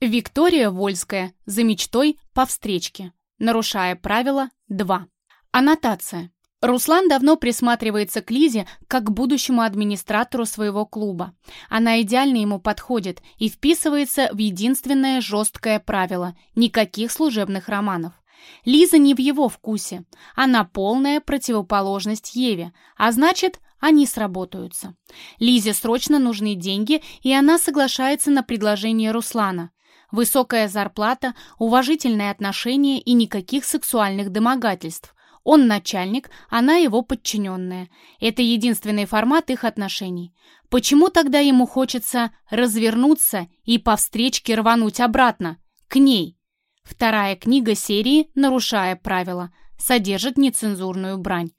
Виктория Вольская за мечтой по встречке. Нарушая правила 2. Аннотация. Руслан давно присматривается к Лизе как к будущему администратору своего клуба. Она идеально ему подходит и вписывается в единственное жесткое правило – никаких служебных романов. Лиза не в его вкусе. Она полная противоположность Еве, а значит, они сработаются. Лизе срочно нужны деньги, и она соглашается на предложение Руслана. Высокая зарплата, уважительное отношение и никаких сексуальных домогательств. Он начальник, она его подчиненная. Это единственный формат их отношений. Почему тогда ему хочется развернуться и по встречке рвануть обратно? К ней. Вторая книга серии «Нарушая правила» содержит нецензурную брань.